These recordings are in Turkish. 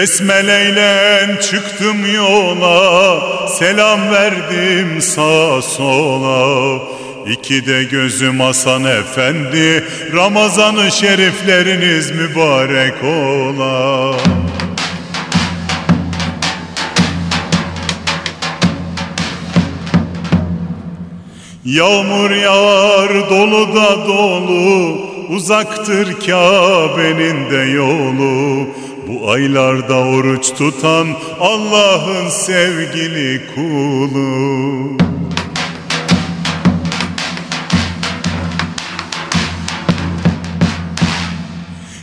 Besmeleyle çıktım yola Selam verdim sağa sola. İki de gözüm Hasan Efendi Ramazanı şerifleriniz mübarek ola. Yağmur yağar dolu da dolu Uzaktır Kabe'nin de yolu bu aylarda oruç tutan Allah'ın sevgili kulu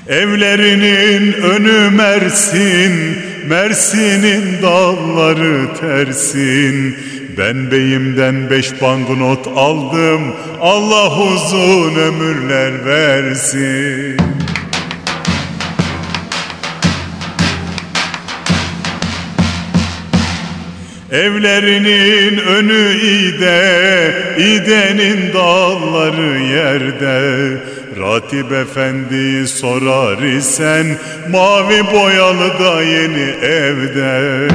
Evlerinin önü Mersin, Mersin'in dalları tersin. Ben beyimden beş banknot aldım, Allah uzun ömürler versin. Evlerinin önü ide, idenin dalları yerde. Ratip efendi sorar isen, mavi boyalı da yeni evde.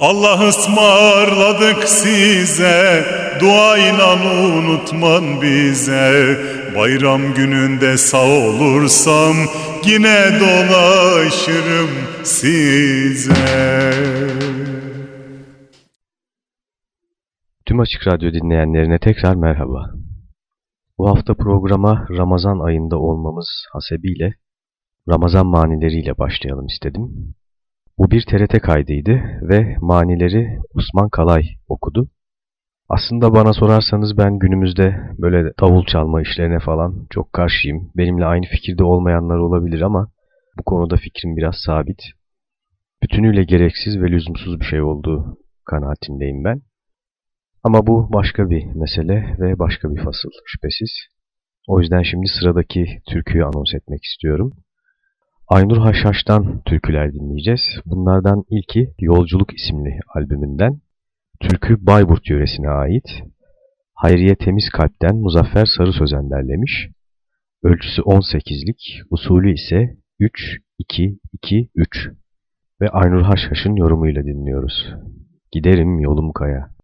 Allah ısmarladık size, duayla unutman bize. Bayram gününde sağ olursam yine dolaşırım size. Tüm Açık Radyo dinleyenlerine tekrar merhaba. Bu hafta programa Ramazan ayında olmamız hasebiyle Ramazan manileriyle başlayalım istedim. Bu bir TRT kaydıydı ve manileri Osman Kalay okudu. Aslında bana sorarsanız ben günümüzde böyle davul çalma işlerine falan çok karşıyım. Benimle aynı fikirde olmayanlar olabilir ama bu konuda fikrim biraz sabit. Bütünüyle gereksiz ve lüzumsuz bir şey olduğu kanaatindeyim ben. Ama bu başka bir mesele ve başka bir fasıl şüphesiz. O yüzden şimdi sıradaki türküyü anons etmek istiyorum. Aynur Haşhaş'tan türküler dinleyeceğiz. Bunlardan ilki Yolculuk isimli albümünden. Türkü Bayburt yöresine ait. Hayriye Temiz Kalp'ten Muzaffer Sarı Sözen derlemiş. Ölçüsü 18'lik, usulü ise 3-2-2-3 ve Aynur Haşhaş'ın yorumuyla dinliyoruz. Giderim yolum kaya.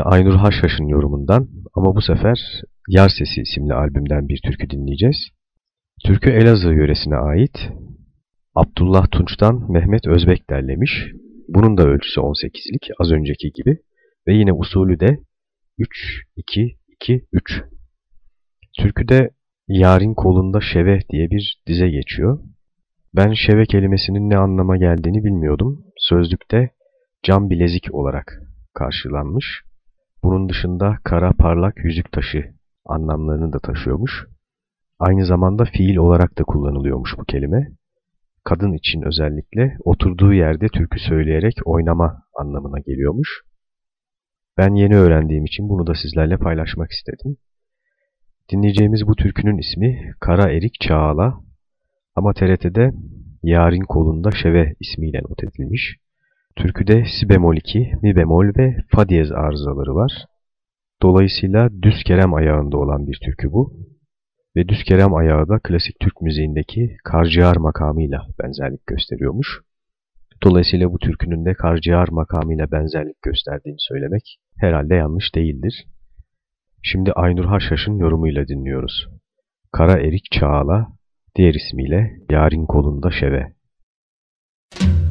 Yine Aynur Haşhaş'ın yorumundan ama bu sefer Yar Sesi isimli albümden bir türkü dinleyeceğiz. Türkü Elazığ yöresine ait. Abdullah Tunç'tan Mehmet Özbek derlemiş. Bunun da ölçüsü 18'lik az önceki gibi ve yine usulü de 3-2-2-3. Türküde Yarın kolunda şeve diye bir dize geçiyor. Ben şeve kelimesinin ne anlama geldiğini bilmiyordum. Sözlükte cam bilezik olarak karşılanmış. Bunun dışında kara parlak yüzük taşı anlamlarını da taşıyormuş. Aynı zamanda fiil olarak da kullanılıyormuş bu kelime. Kadın için özellikle oturduğu yerde türkü söyleyerek oynama anlamına geliyormuş. Ben yeni öğrendiğim için bunu da sizlerle paylaşmak istedim. Dinleyeceğimiz bu türkünün ismi Kara Erik Çağala ama TRT'de Yarın Kolunda Şeve ismiyle not edilmiş. Türküde si bemol 2, mi bemol ve fa diyez arızaları var. Dolayısıyla düz kerem ayağında olan bir türkü bu. Ve düz kerem ayağı da klasik Türk müziğindeki karciğer makamıyla benzerlik gösteriyormuş. Dolayısıyla bu türkünün de karciğer makamıyla benzerlik gösterdiğini söylemek herhalde yanlış değildir. Şimdi Aynur Haşhaş'ın yorumuyla dinliyoruz. Kara Erik Çağla, diğer ismiyle Yarın Kolunda Şeve. Müzik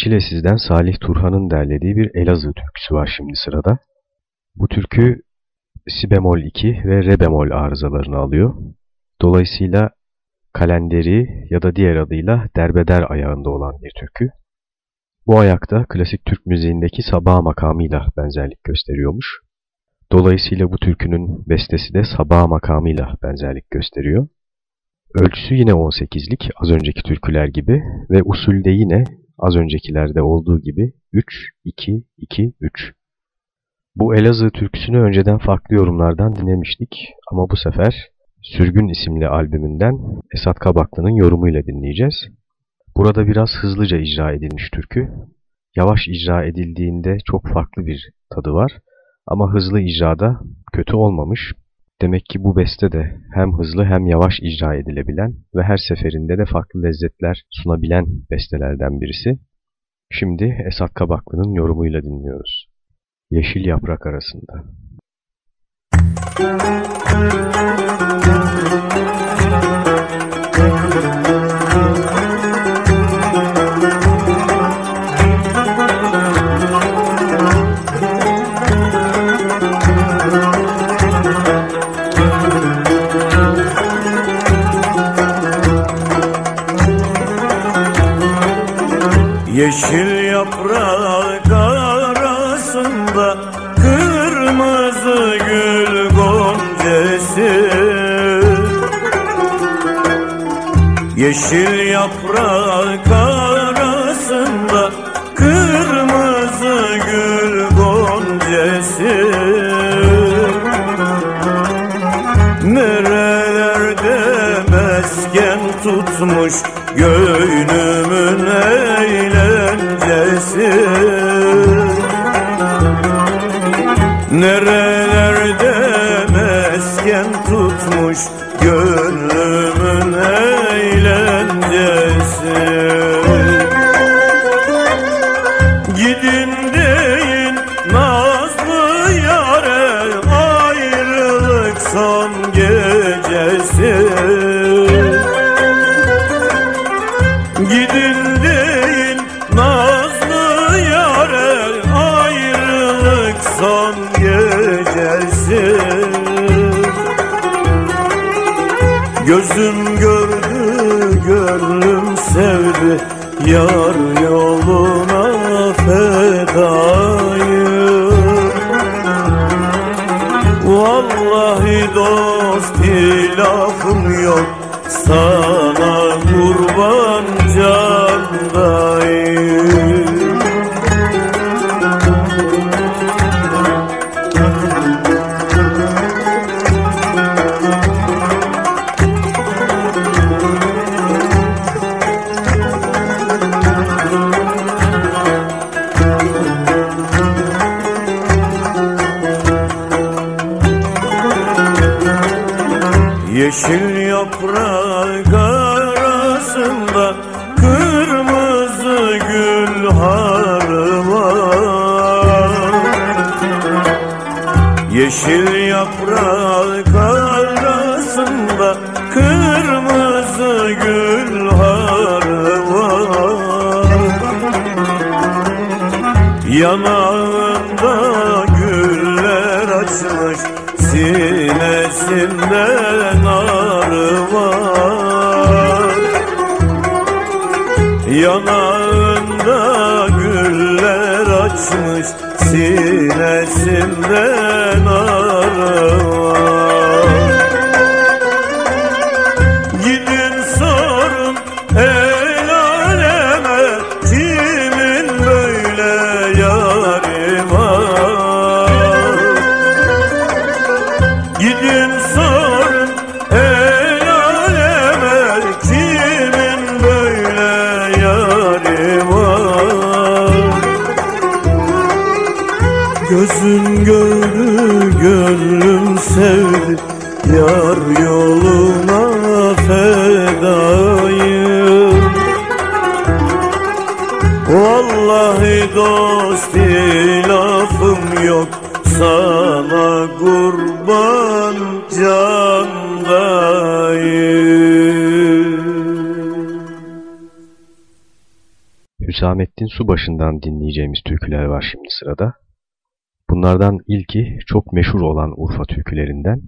Adnan Çilesiz'den Salih Turhan'ın derlediği bir Elazığ türküsü var şimdi sırada. Bu türkü si bemol 2 ve re bemol arızalarını alıyor. Dolayısıyla kalenderi ya da diğer adıyla derbeder ayağında olan bir türkü. Bu ayakta klasik Türk müziğindeki sabah makamıyla benzerlik gösteriyormuş. Dolayısıyla bu türkünün bestesi de sabah makamıyla benzerlik gösteriyor. Ölçüsü yine 18'lik az önceki türküler gibi ve usulde yine az öncekilerde olduğu gibi 3-2-2-3. Bu Elazığ türküsünü önceden farklı yorumlardan dinlemiştik ama bu sefer Sürgün isimli albümünden Esat Kabaklı'nın yorumuyla dinleyeceğiz. Burada biraz hızlıca icra edilmiş türkü. Yavaş icra edildiğinde çok farklı bir tadı var ama hızlı icrada kötü olmamış. Demek ki bu beste de hem hızlı hem yavaş icra edilebilen ve her seferinde de farklı lezzetler sunabilen bestelerden birisi. Şimdi Esat Kabaklı'nın yorumuyla dinliyoruz. Yeşil yaprak arasında. Yeşil yaprak arasında kırmızı gül goncesi. Yeşil yaprak arasında kırmızı gül goncesi. Nerelerde mesken tutmuş gönlümün Nerelerde Gözüm gördü, gönlüm sevdi. Yar yoluna fedayım. Vallahi dost lafım yok. Sana Yeşil yaprak arasında kırmızı gül harı var. Yanağında güller açmış Sinesinde narı var. Yanağında güller açmış Sinesinde Hüsamettin Subaşı'ndan dinleyeceğimiz türküler var şimdi sırada. Bunlardan ilki çok meşhur olan Urfa türkülerinden.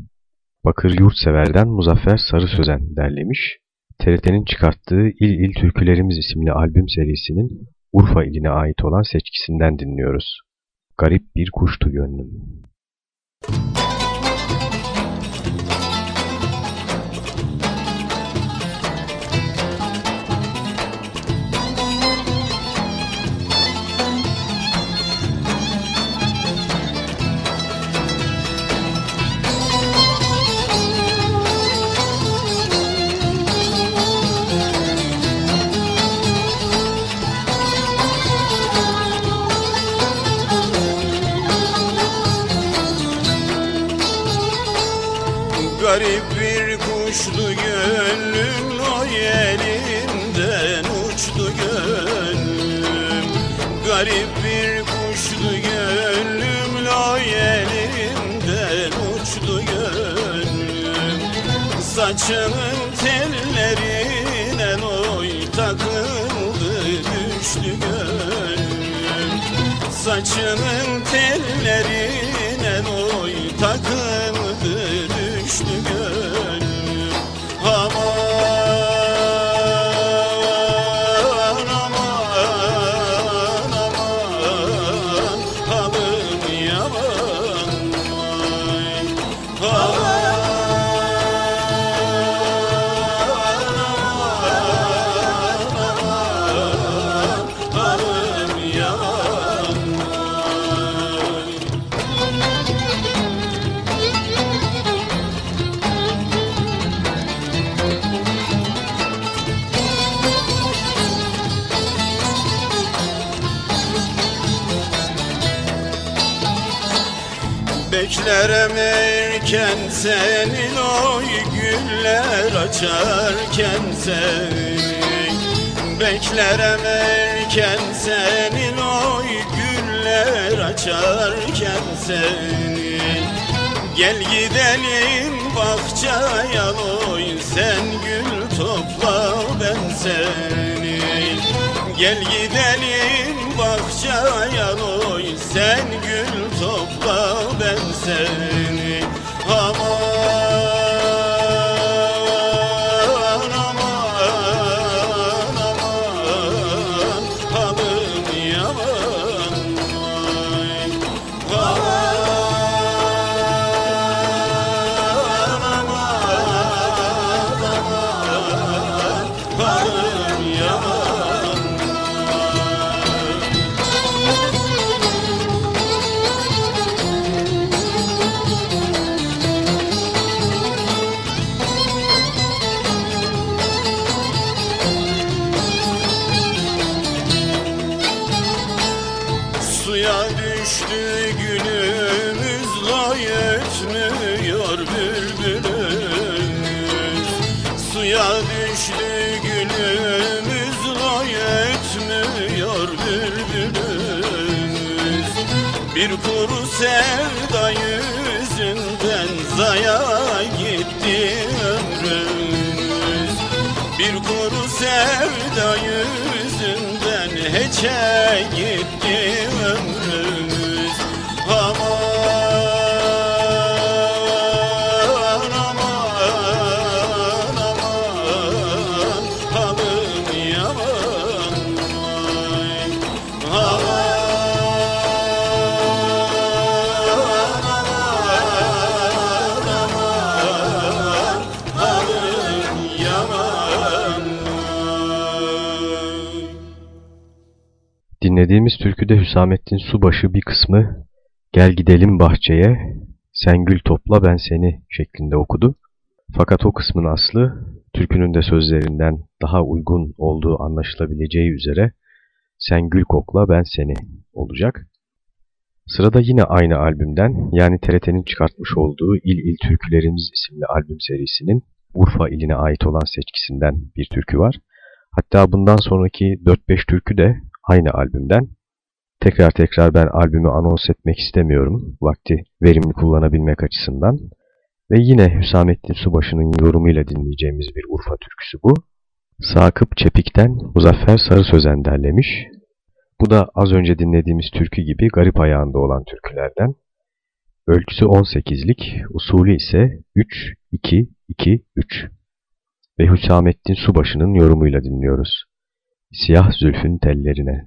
Bakır Yurtsever'den Muzaffer Sarı Sözen derlemiş. TRT'nin çıkarttığı İl İl Türkülerimiz isimli albüm serisinin Urfa iline ait olan seçkisinden dinliyoruz. Garip bir kuştu gönlüm. Garip bir kuştu gönlüm o yerinden uçtu gönlüm. Garip bir kuştu gönlüm o yerinden uçtu gönlüm. Saçının tellerine oy takıldı düştü gönlüm. Saçının tellerine erken senin oy güller açarken seni Beklerim erken senin oy güller açarken seni Gel gidelim bahçeye oy sen gül topla ben seni. Gel gidelim bahçeye oy sen gül topla ben seni Dinlediğimiz türküde Hüsamettin Subaşı bir kısmı Gel gidelim bahçeye, sen gül topla ben seni şeklinde okudu. Fakat o kısmın aslı türkünün de sözlerinden daha uygun olduğu anlaşılabileceği üzere sen gül kokla ben seni olacak. Sırada yine aynı albümden yani TRT'nin çıkartmış olduğu İl İl Türkülerimiz isimli albüm serisinin Urfa iline ait olan seçkisinden bir türkü var. Hatta bundan sonraki 4-5 türkü de aynı albümden. Tekrar tekrar ben albümü anons etmek istemiyorum vakti verimli kullanabilmek açısından. Ve yine Hüsamettin Subaşı'nın yorumuyla dinleyeceğimiz bir Urfa türküsü bu. Sakıp Çepik'ten Muzaffer Sarı Sözen derlemiş. Bu da az önce dinlediğimiz türkü gibi garip ayağında olan türkülerden. Ölçüsü 18'lik, usulü ise 3-2-2-3 ve Hüsamettin Subaşı'nın yorumuyla dinliyoruz. Siyah zülfün tellerine.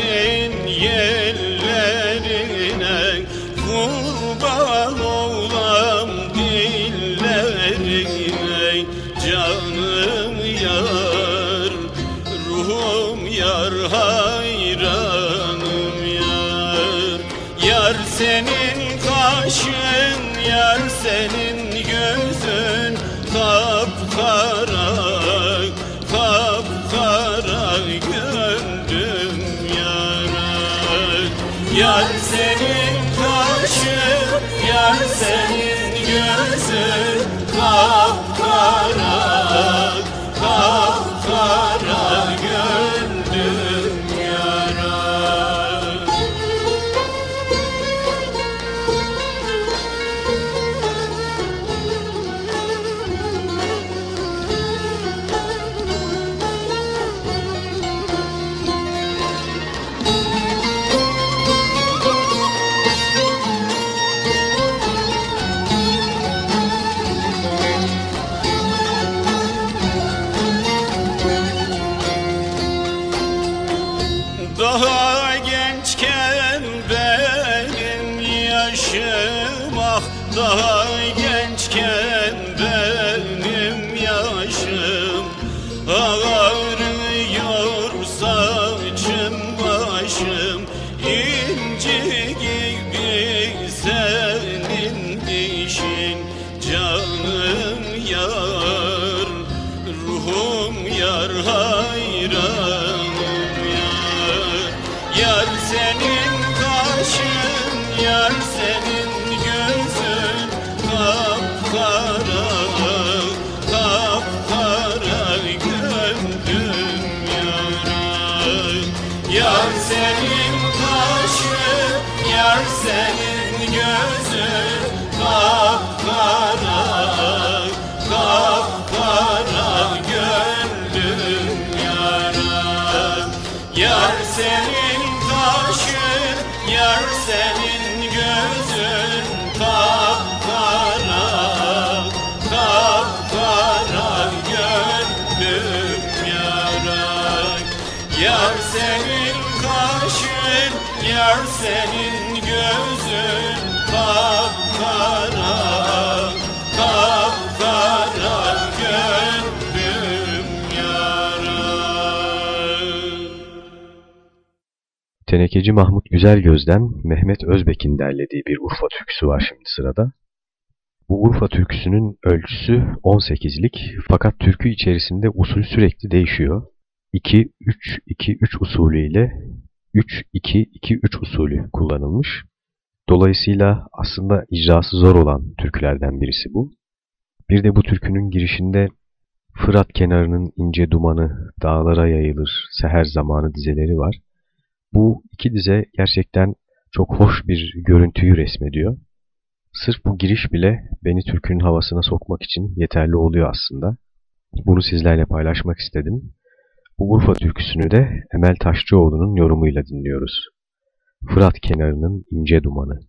Muhabbetin yellerine Tenekeci Mahmut Güzelgöz'den Mehmet Özbek'in derlediği bir Urfa türküsü var şimdi sırada. Bu Urfa türküsünün ölçüsü 18'lik fakat türkü içerisinde usul sürekli değişiyor. 2-3-2-3 usulü ile 3-2-2-3 usulü kullanılmış. Dolayısıyla aslında icrası zor olan türkülerden birisi bu. Bir de bu türkünün girişinde Fırat kenarının ince dumanı dağlara yayılır, seher zamanı dizeleri var. Bu iki dize gerçekten çok hoş bir görüntüyü resmediyor. Sırf bu giriş bile beni türkünün havasına sokmak için yeterli oluyor aslında. Bunu sizlerle paylaşmak istedim. Bu Urfa türküsünü de Emel Taşçıoğlu'nun yorumuyla dinliyoruz. Fırat kenarının ince dumanı.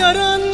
Yaran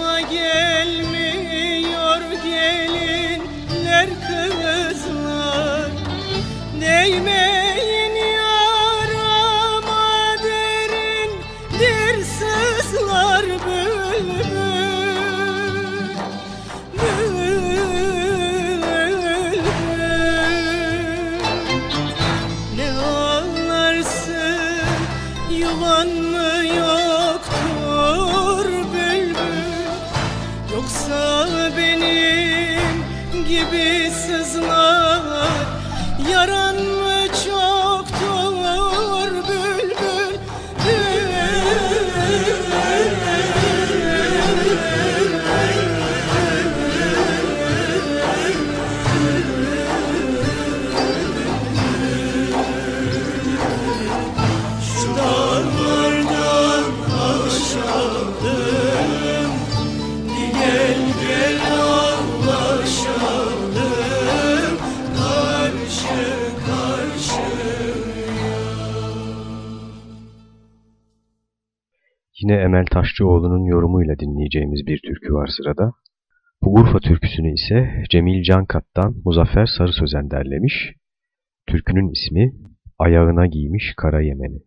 Yanıma gelmiyor gelinler kızlar. Değmeyin Yine Emel Taşçıoğlu'nun yorumuyla dinleyeceğimiz bir türkü var sırada. Bu Urfa türküsünü ise Cemil Cankat'tan Muzaffer Sarı Sözen derlemiş. Türkünün ismi Ayağına Giymiş Kara Yemeni.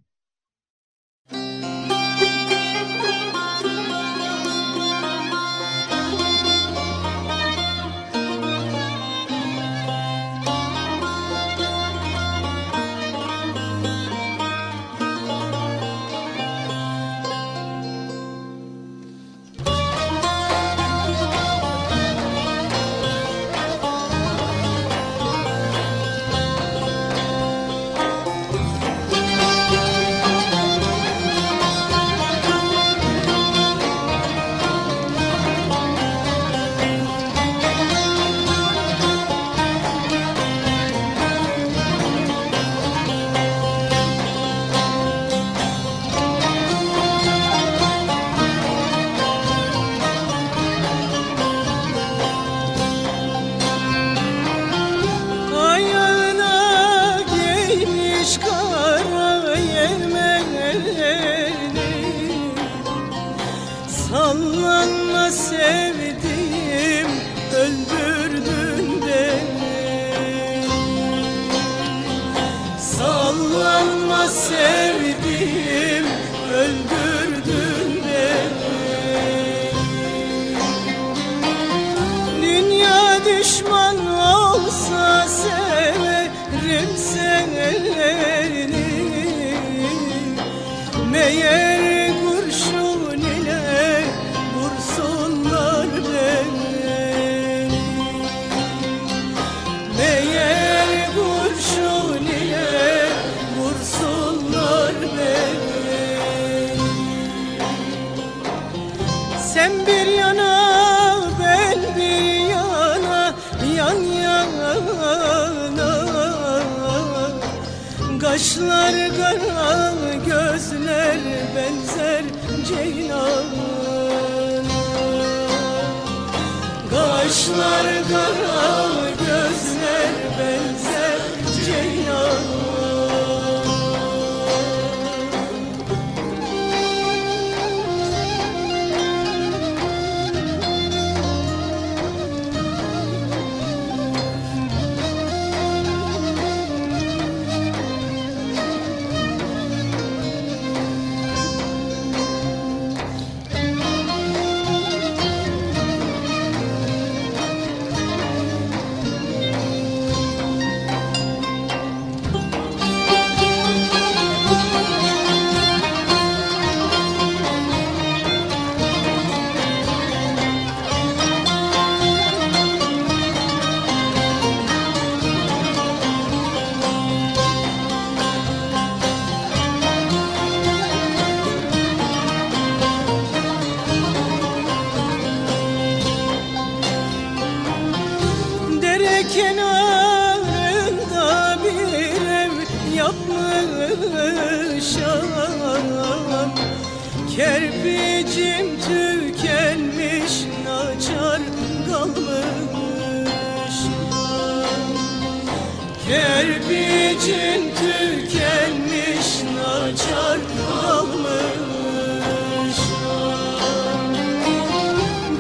Kaşlar kara gözler benzer ceylana Kaşlar kara gözler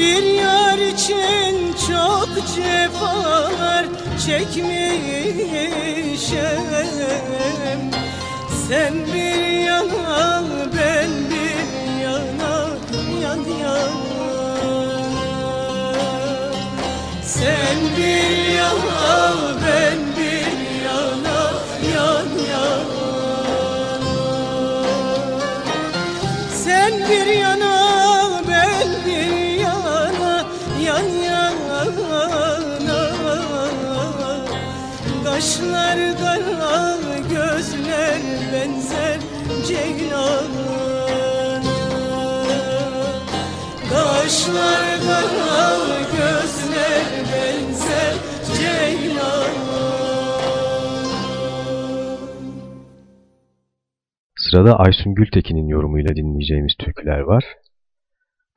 bir yar için çok cefalar çekmişim Sen bir yana ben bir yana yan yana. Sen bir yana ben Sırada Aysun Gültekin'in yorumuyla dinleyeceğimiz türküler var.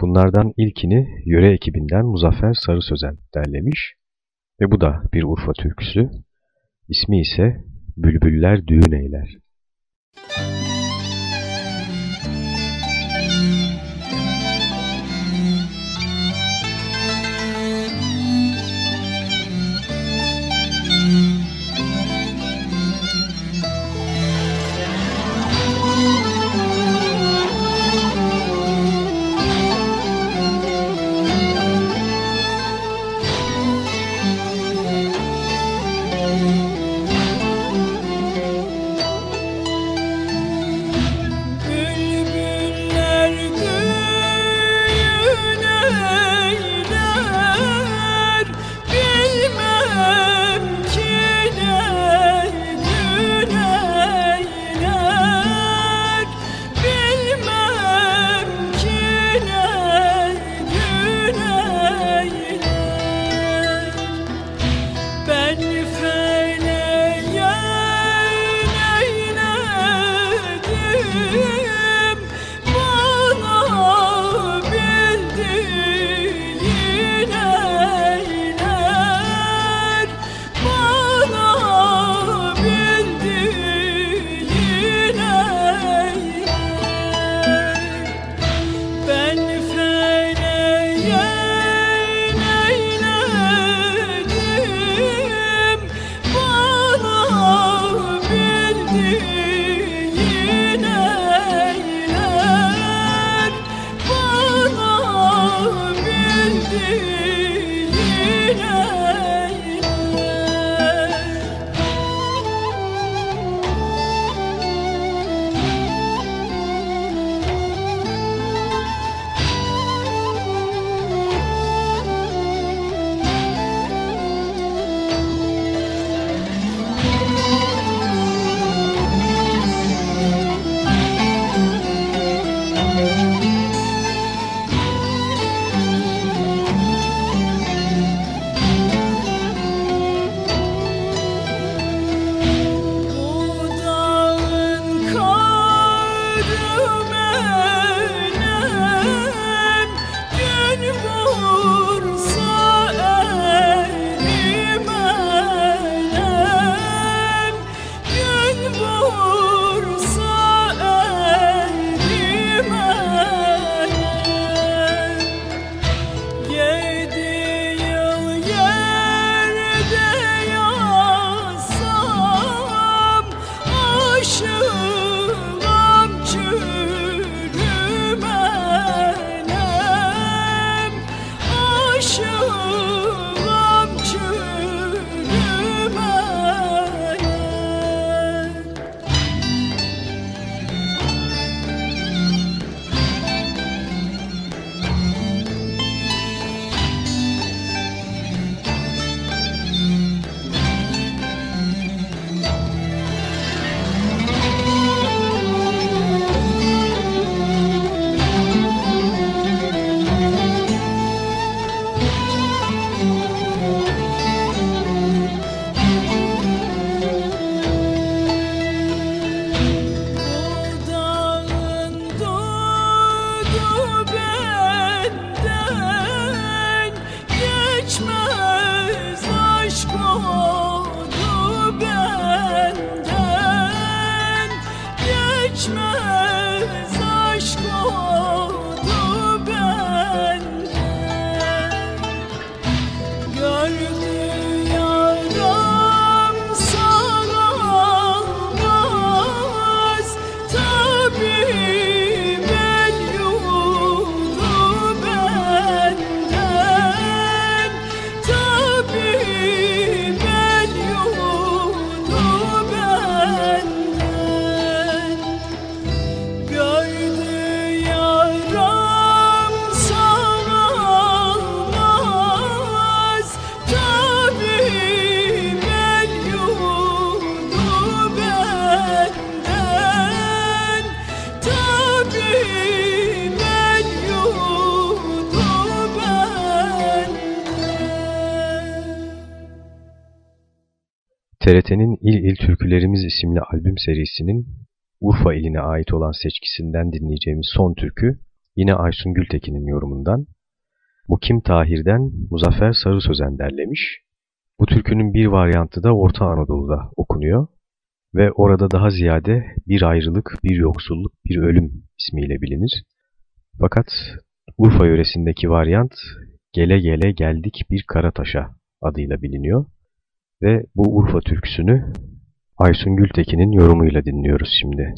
Bunlardan ilkini yöre ekibinden Muzaffer Sarı Sözen derlemiş ve bu da bir Urfa türküsü. İsmi ise Bülbüller Düğün Eyler. TRT'nin Türkülerimiz isimli albüm serisinin Urfa iline ait olan seçkisinden dinleyeceğimiz son türkü yine Aysun Gültekin'in yorumundan. Mukim Tahir'den Muzaffer Sarı Sözen derlemiş. Bu türkünün bir varyantı da Orta Anadolu'da okunuyor ve orada daha ziyade bir ayrılık, bir yoksulluk, bir ölüm ismiyle bilinir. Fakat Urfa yöresindeki varyant Gele Gele Geldik Bir Karataş'a adıyla biliniyor. Ve bu Urfa türküsünü Aysun Gültekin'in yorumuyla dinliyoruz şimdi.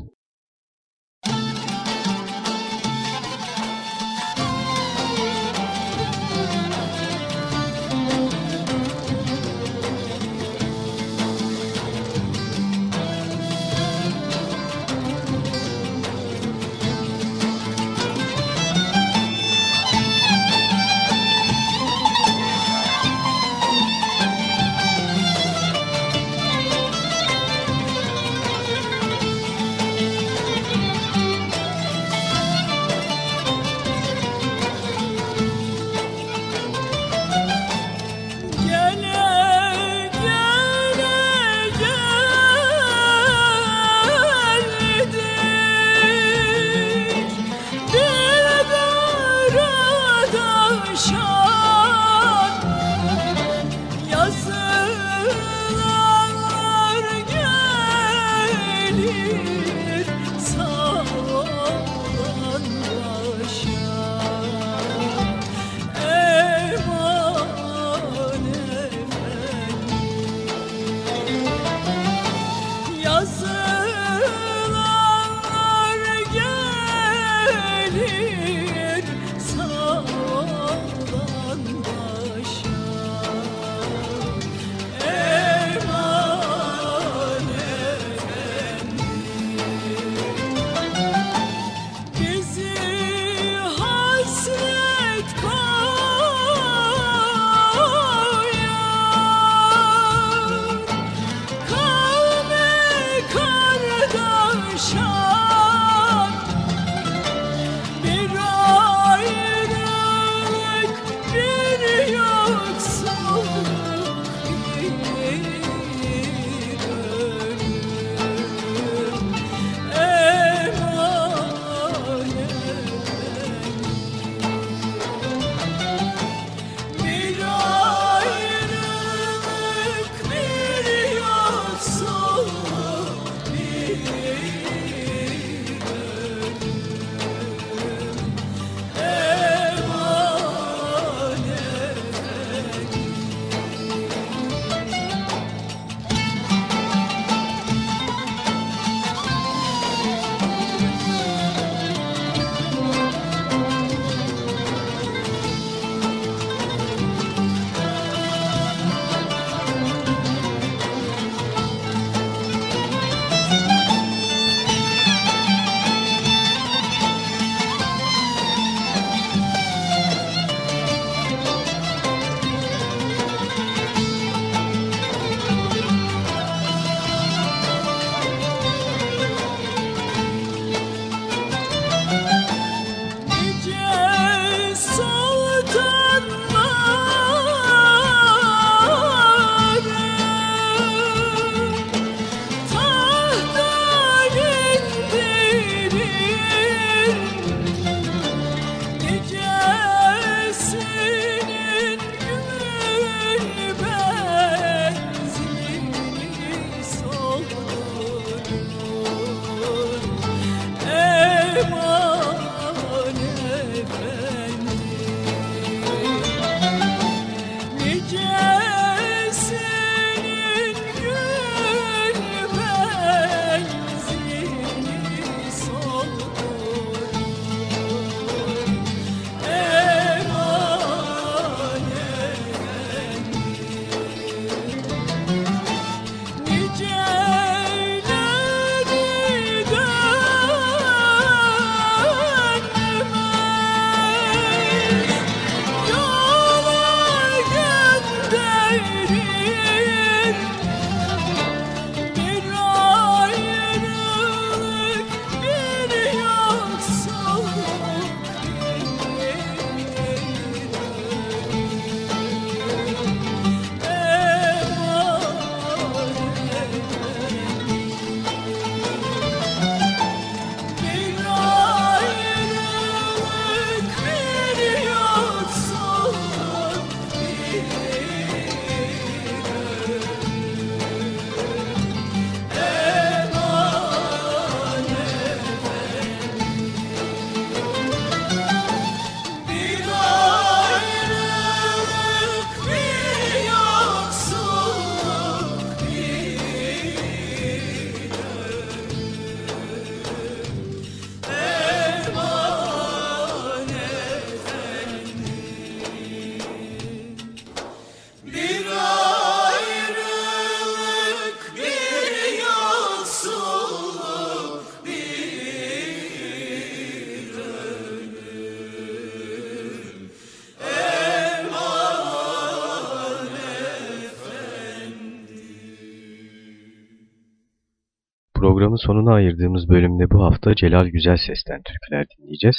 Sonuna ayırdığımız bölümde bu hafta Celal Güzel Ses'ten türküler dinleyeceğiz.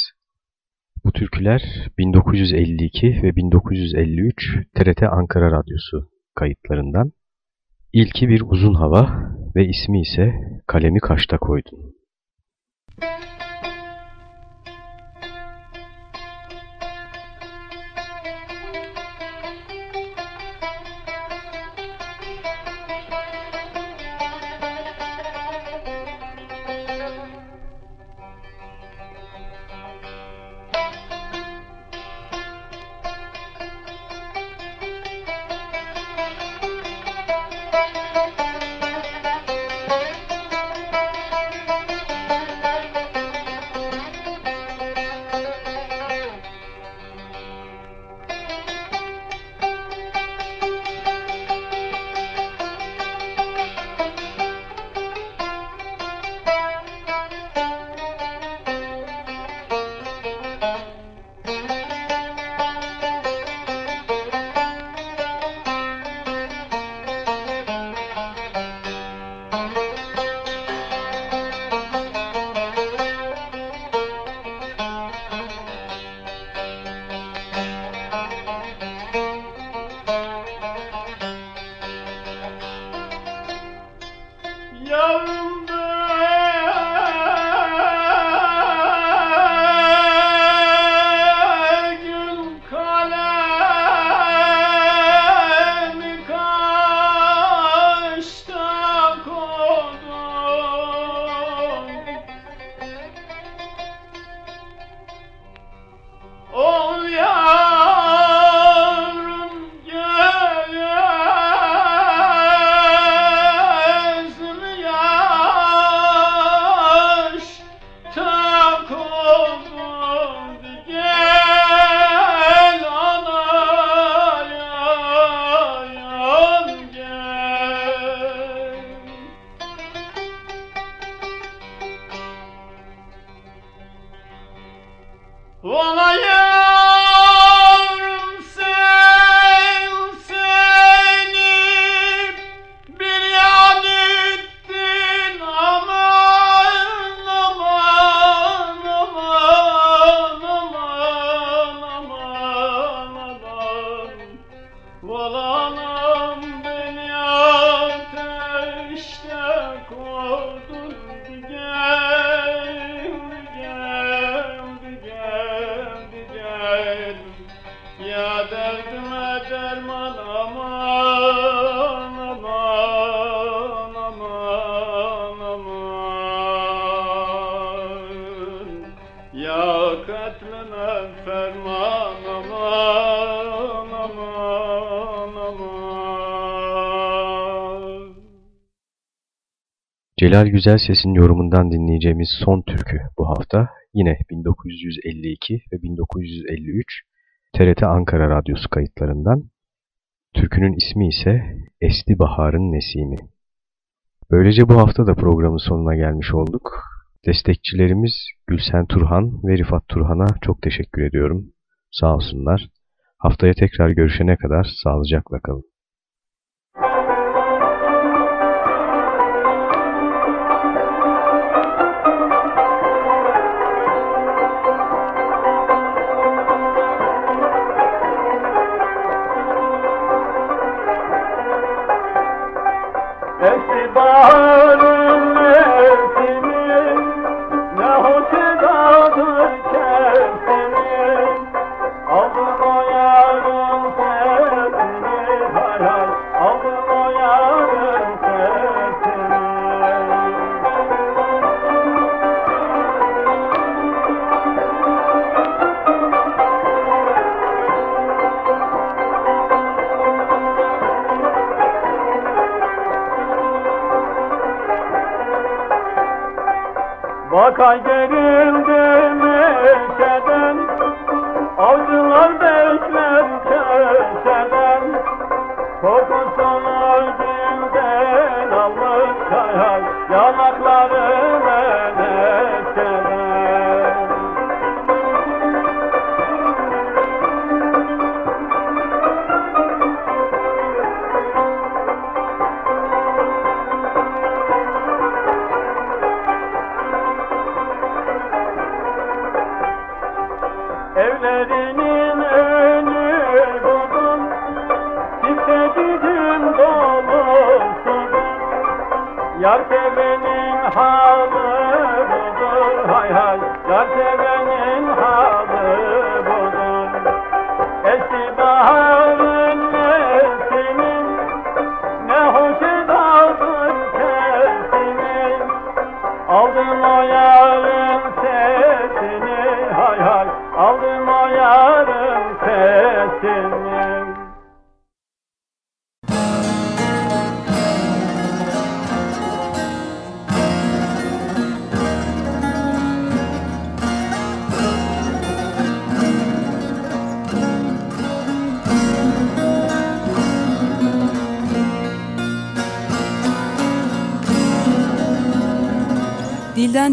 Bu türküler 1952 ve 1953 TRT Ankara Radyosu kayıtlarından. İlki bir uzun hava ve ismi ise Kalemi Kaşta Koydun. Celal Güzel Ses'in yorumundan dinleyeceğimiz son türkü bu hafta yine 1952 ve 1953 TRT Ankara Radyosu kayıtlarından. Türkünün ismi ise Esti Bahar'ın Nesimi. Böylece bu hafta da programın sonuna gelmiş olduk. Destekçilerimiz Gülsen Turhan ve Rifat Turhan'a çok teşekkür ediyorum. Sağ olsunlar. Haftaya tekrar görüşene kadar sağlıcakla kalın.